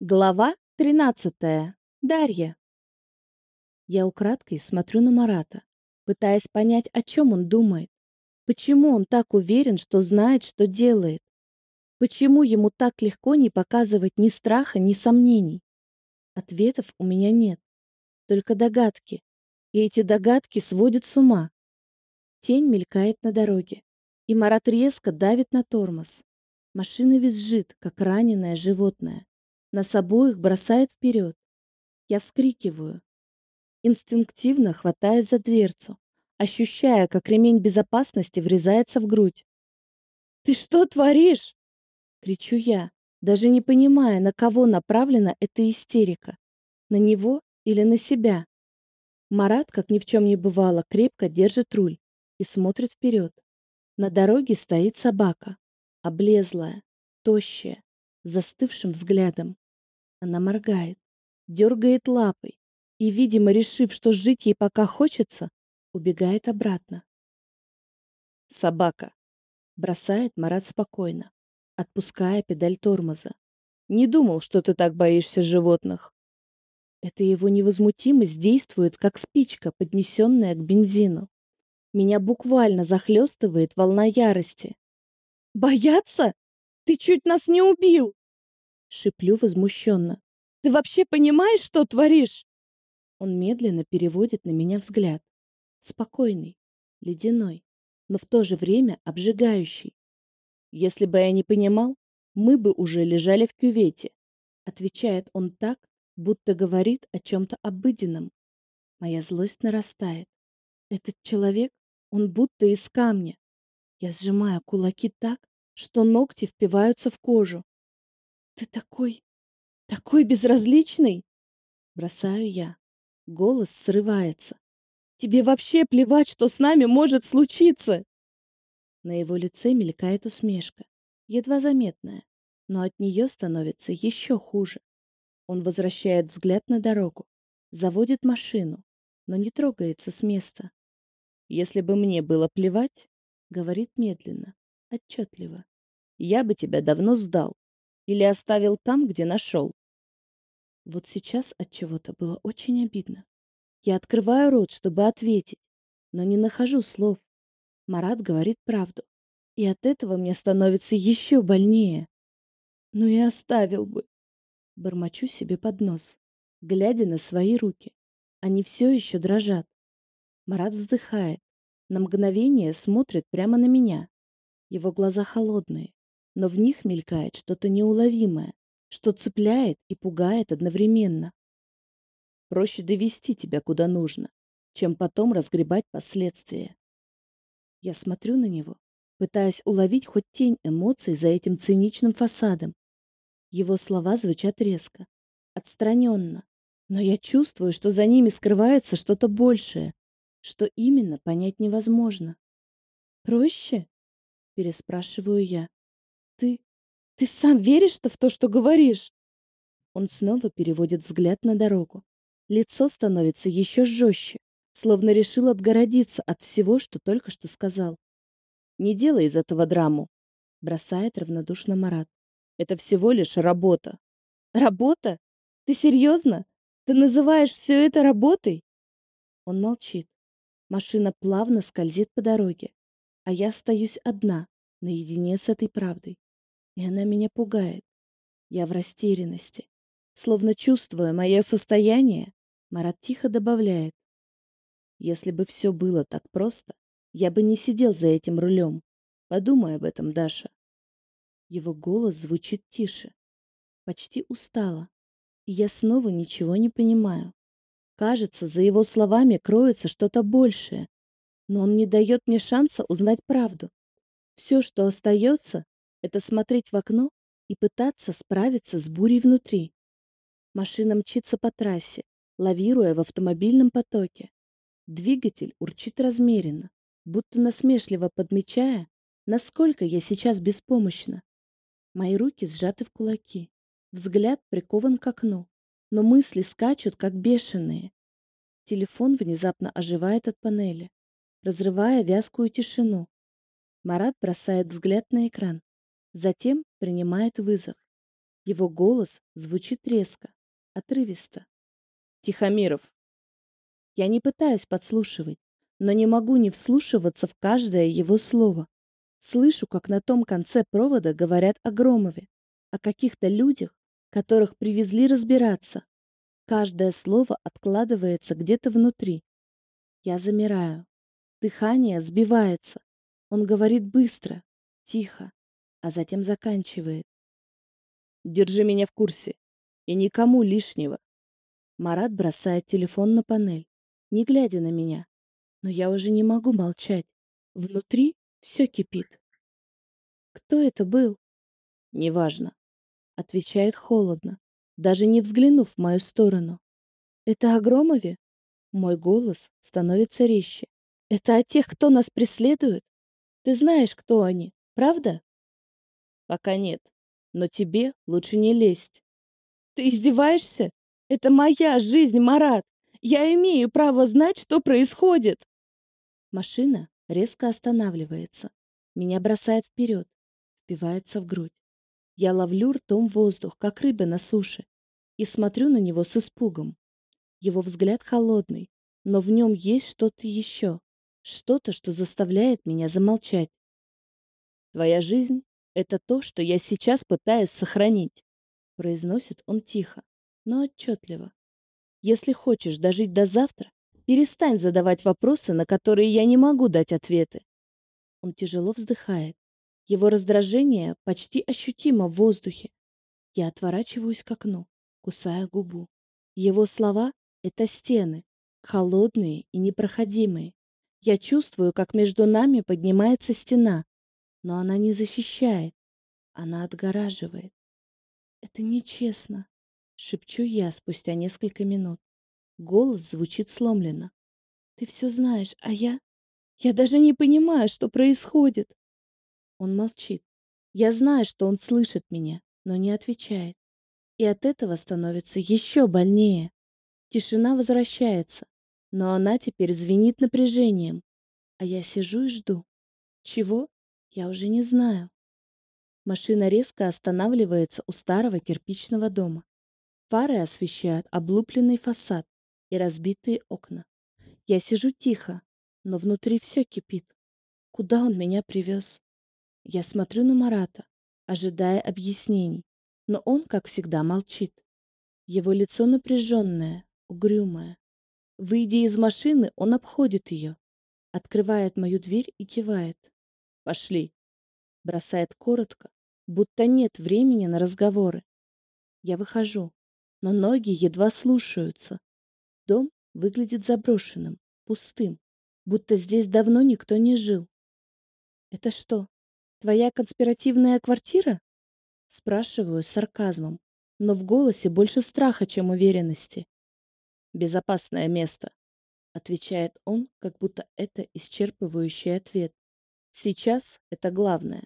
Глава 13. Дарья. Я украдкой смотрю на Марата, пытаясь понять, о чем он думает. Почему он так уверен, что знает, что делает? Почему ему так легко не показывать ни страха, ни сомнений? Ответов у меня нет, только догадки. И эти догадки сводят с ума. Тень мелькает на дороге, и Марат резко давит на тормоз. Машина визжит, как раненое животное. Нас обоих бросает вперед. Я вскрикиваю. Инстинктивно хватаюсь за дверцу, ощущая, как ремень безопасности врезается в грудь. «Ты что творишь?» — кричу я, даже не понимая, на кого направлена эта истерика. На него или на себя? Марат, как ни в чем не бывало, крепко держит руль и смотрит вперед. На дороге стоит собака, облезлая, тощая, застывшим взглядом. Она моргает, дергает лапой и, видимо, решив, что жить ей пока хочется, убегает обратно. «Собака!» — бросает Марат спокойно, отпуская педаль тормоза. «Не думал, что ты так боишься животных». Это его невозмутимость действует, как спичка, поднесенная к бензину. Меня буквально захлестывает волна ярости. «Бояться? Ты чуть нас не убил!» Шиплю возмущенно. «Ты вообще понимаешь, что творишь?» Он медленно переводит на меня взгляд. Спокойный, ледяной, но в то же время обжигающий. «Если бы я не понимал, мы бы уже лежали в кювете», отвечает он так, будто говорит о чем-то обыденном. Моя злость нарастает. Этот человек, он будто из камня. Я сжимаю кулаки так, что ногти впиваются в кожу. Ты такой, такой безразличный, бросаю я. Голос срывается. Тебе вообще плевать, что с нами может случиться. На его лице мелькает усмешка, едва заметная, но от нее становится еще хуже. Он возвращает взгляд на дорогу, заводит машину, но не трогается с места. Если бы мне было плевать, говорит медленно, отчетливо, я бы тебя давно сдал. Или оставил там, где нашел? Вот сейчас от чего-то было очень обидно. Я открываю рот, чтобы ответить, но не нахожу слов. Марат говорит правду, и от этого мне становится еще больнее. Ну и оставил бы. Бормочу себе под нос, глядя на свои руки. Они все еще дрожат. Марат вздыхает, на мгновение смотрит прямо на меня. Его глаза холодные, но в них мелькает что-то неуловимое, что цепляет и пугает одновременно. Проще довести тебя куда нужно, чем потом разгребать последствия. Я смотрю на него, пытаясь уловить хоть тень эмоций за этим циничным фасадом. Его слова звучат резко, отстраненно, но я чувствую, что за ними скрывается что-то большее, что именно понять невозможно. «Проще?» — переспрашиваю я. Ты... ты сам веришь-то в то, что говоришь? Он снова переводит взгляд на дорогу. Лицо становится еще жестче, словно решил отгородиться от всего, что только что сказал. «Не делай из этого драму», — бросает равнодушно Марат. «Это всего лишь работа». «Работа? Ты серьезно? Ты называешь все это работой?» Он молчит. Машина плавно скользит по дороге, а я остаюсь одна, наедине с этой правдой. И она меня пугает. Я в растерянности. Словно чувствуя мое состояние, Марат тихо добавляет. Если бы все было так просто, я бы не сидел за этим рулем. Подумай об этом, Даша. Его голос звучит тише, почти устало, и я снова ничего не понимаю. Кажется, за его словами кроется что-то большее, но он не дает мне шанса узнать правду. Все, что остается, это смотреть в окно и пытаться справиться с бурей внутри. Машина мчится по трассе, лавируя в автомобильном потоке. Двигатель урчит размеренно, будто насмешливо подмечая, насколько я сейчас беспомощна. Мои руки сжаты в кулаки, взгляд прикован к окну, но мысли скачут, как бешеные. Телефон внезапно оживает от панели, разрывая вязкую тишину. Марат бросает взгляд на экран. Затем принимает вызов. Его голос звучит резко, отрывисто. Тихомиров. Я не пытаюсь подслушивать, но не могу не вслушиваться в каждое его слово. Слышу, как на том конце провода говорят о Громове, о каких-то людях, которых привезли разбираться. Каждое слово откладывается где-то внутри. Я замираю. Дыхание сбивается. Он говорит быстро, тихо, а затем заканчивает. Держи меня в курсе. И никому лишнего. Марат бросает телефон на панель, не глядя на меня. Но я уже не могу молчать. Внутри все кипит. Кто это был? Неважно. Отвечает холодно, даже не взглянув в мою сторону. Это о Громове? Мой голос становится резче. Это о тех, кто нас преследует? Ты знаешь, кто они, правда? Пока нет, но тебе лучше не лезть. Ты издеваешься? Это моя жизнь, Марат. Я имею право знать, что происходит. Машина резко останавливается. Меня бросает вперед, впивается в грудь. Я ловлю ртом воздух, как рыба на суше, и смотрю на него с испугом. Его взгляд холодный, но в нем есть что-то еще, что-то, что заставляет меня замолчать. Твоя жизнь — это то, что я сейчас пытаюсь сохранить, произносит он тихо, но отчетливо. Если хочешь дожить до завтра, перестань задавать вопросы, на которые я не могу дать ответы. Он тяжело вздыхает. Его раздражение почти ощутимо в воздухе. Я отворачиваюсь к окну, кусая губу. Его слова — это стены, холодные и непроходимые. Я чувствую, как между нами поднимается стена, но она не защищает, она отгораживает. Это нечестно, шепчу я спустя несколько минут. Голос звучит сломленно. Ты все знаешь, а я... Я даже не понимаю, что происходит. Он молчит. Я знаю, что он слышит меня, но не отвечает. И от этого становится еще больнее. Тишина возвращается, но она теперь звенит напряжением. А я сижу и жду. Чего? Я уже не знаю. Машина резко останавливается у старого кирпичного дома. Фары освещают облупленный фасад и разбитые окна. Я сижу тихо, но внутри все кипит. Куда он меня привез? Я смотрю на Марата, ожидая объяснений, но он, как всегда, молчит. Его лицо напряженное, угрюмое. Выйдя из машины, он обходит ее, открывает мою дверь и кивает. «Пошли!» Бросает коротко, будто нет времени на разговоры. Я выхожу, но ноги едва слушаются. Дом выглядит заброшенным, пустым, будто здесь давно никто не жил. «Это что, Твоя конспиративная квартира? Спрашиваю с сарказмом, но в голосе больше страха, чем уверенности. Безопасное место, отвечает он, как будто это исчерпывающий ответ. Сейчас это главное.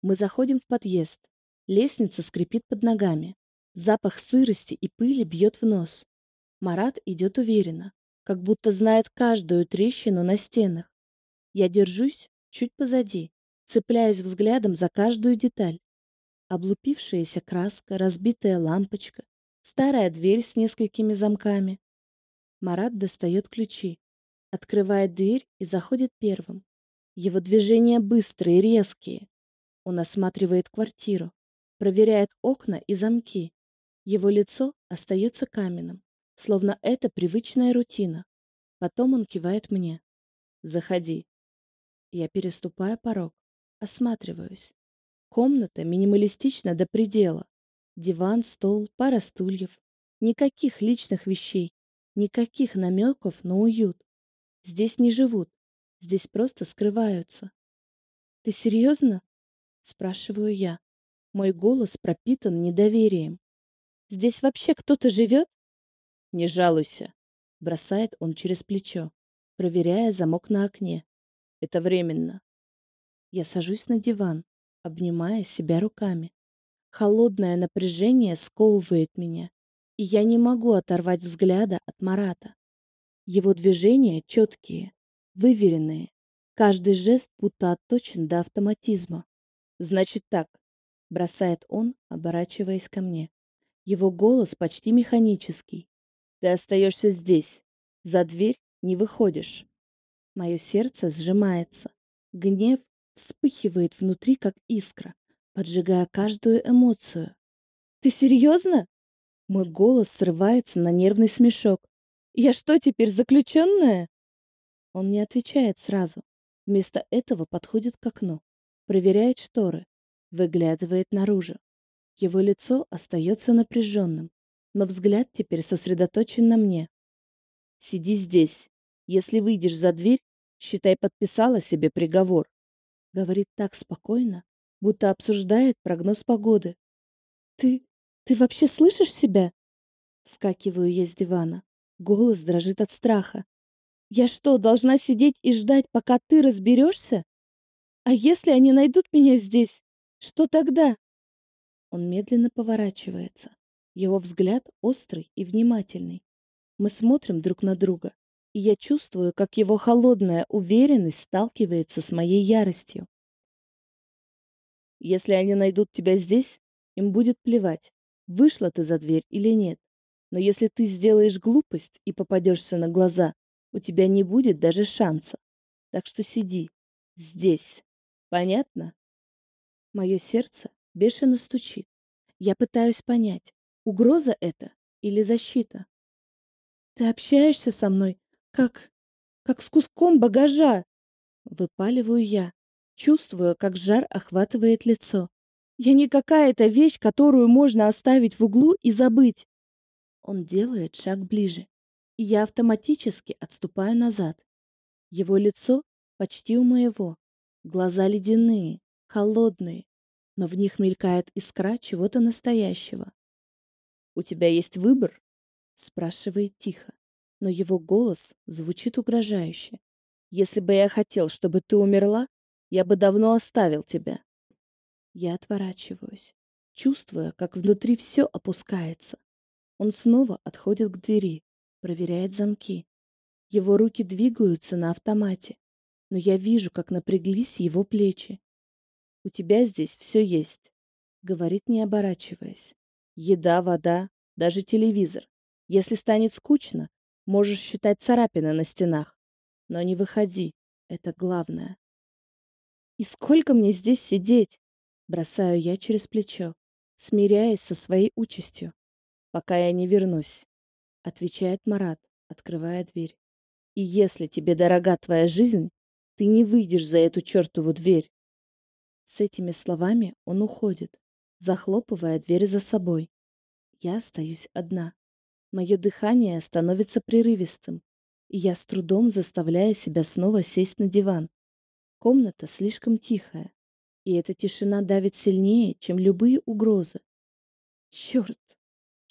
Мы заходим в подъезд. Лестница скрипит под ногами. Запах сырости и пыли бьет в нос. Марат идет уверенно, как будто знает каждую трещину на стенах. Я держусь, чуть позади, цепляюсь взглядом за каждую деталь. Облупившаяся краска, разбитая лампочка, старая дверь с несколькими замками. Марат достает ключи, открывает дверь и заходит первым. Его движения быстрые, резкие. Он осматривает квартиру, проверяет окна и замки. Его лицо остается каменным, словно это привычная рутина. Потом он кивает мне. «Заходи». Я переступаю порог, осматриваюсь. Комната минималистична до предела. Диван, стол, пара стульев. Никаких личных вещей, никаких намеков на уют. Здесь не живут, здесь просто скрываются. «Ты серьезно?» — спрашиваю я. Мой голос пропитан недоверием. «Здесь вообще кто-то живет?» «Не жалуйся», — бросает он через плечо, проверяя замок на окне. Это временно. Я сажусь на диван, обнимая себя руками. Холодное напряжение сковывает меня, и я не могу оторвать взгляда от Марата. Его движения четкие, выверенные. Каждый жест будто отточен до автоматизма. Значит так, бросает он, оборачиваясь ко мне. Его голос почти механический. Ты остаешься здесь. За дверь не выходишь. Мое сердце сжимается. Гнев вспыхивает внутри, как искра, поджигая каждую эмоцию. «Ты серьезно?» Мой голос срывается на нервный смешок. «Я что, теперь заключенная?» Он не отвечает сразу. Вместо этого подходит к окну, проверяет шторы, выглядывает наружу. Его лицо остается напряженным, но взгляд теперь сосредоточен на мне. «Сиди здесь. Если выйдешь за дверь, считай, подписала себе приговор». Говорит так спокойно, будто обсуждает прогноз погоды. «Ты... ты вообще слышишь себя?» Вскакиваю я с дивана. Голос дрожит от страха. «Я что, должна сидеть и ждать, пока ты разберешься? А если они найдут меня здесь? Что тогда?» Он медленно поворачивается. Его взгляд острый и внимательный. Мы смотрим друг на друга, и я чувствую, как его холодная уверенность сталкивается с моей яростью. Если они найдут тебя здесь, им будет плевать, вышла ты за дверь или нет. Но если ты сделаешь глупость и попадешься на глаза, у тебя не будет даже шанса. Так что сиди здесь. Понятно? Мое сердце бешено стучит. Я пытаюсь понять, угроза это или защита. Ты общаешься со мной, как... как с куском багажа. Выпаливаю я, чувствуя, как жар охватывает лицо. Я не какая-то вещь, которую можно оставить в углу и забыть. Он делает шаг ближе, и я автоматически отступаю назад. Его лицо почти у моего, глаза ледяные, холодные, но в них мелькает искра чего-то настоящего. «У тебя есть выбор?» — спрашивает тихо, но его голос звучит угрожающе. «Если бы я хотел, чтобы ты умерла, я бы давно оставил тебя». Я отворачиваюсь, чувствуя, как внутри все опускается. Он снова отходит к двери, проверяет замки. Его руки двигаются на автомате, но я вижу, как напряглись его плечи. «У тебя здесь все есть», — говорит, не оборачиваясь. «Еда, вода, даже телевизор. Если станет скучно, можешь считать царапины на стенах. Но не выходи, это главное». «И сколько мне здесь сидеть?» Бросаю я через плечо, смиряясь со своей участью. «Пока я не вернусь», — отвечает Марат, открывая дверь. «И если тебе дорога твоя жизнь, ты не выйдешь за эту чертову дверь. С этими словами он уходит, захлопывая дверь за собой. Я остаюсь одна. Мое дыхание становится прерывистым, и я с трудом заставляю себя снова сесть на диван. Комната слишком тихая, и эта тишина давит сильнее, чем любые угрозы. «Черт!» —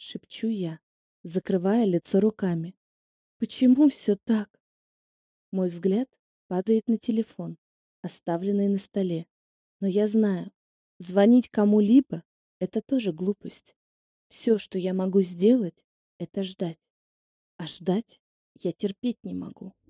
шепчу я, закрывая лицо руками. «Почему все так?» Мой взгляд падает на телефон, оставленный на столе. Но я знаю, звонить кому-либо — это тоже глупость. Все, что я могу сделать, это ждать. А ждать я терпеть не могу.